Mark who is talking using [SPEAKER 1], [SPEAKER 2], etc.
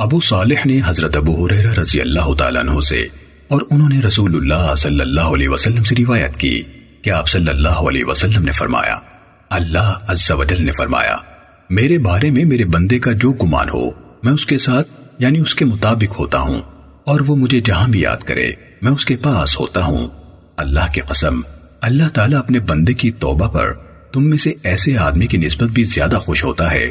[SPEAKER 1] ابو صالح نے حضرت ابو حریرہ رضی اللہ تعالیٰ عنہ سے اور انہوں نے رسول اللہ صلی اللہ علیہ وسلم سے روایت کی کہ آپ صلی اللہ علیہ وسلم نے فرمایا، اللہ عز و جل نے فرمایا، میرے بارے میں میرے بندے کا جو گمان ہو، میں اس کے ساتھ یعنی اس کے مطابق ہوتا ہوں، اور وہ مجھے جہاں بھی یاد کرے، میں اس کے پاس ہوتا ہوں۔ اللہ کی قسم، اللہ تعالیٰ اپنے بندے کی توبہ پر تم میں سے ایسے آدمی کی نسبت بھی زیادہ خوش ہوتا ہے۔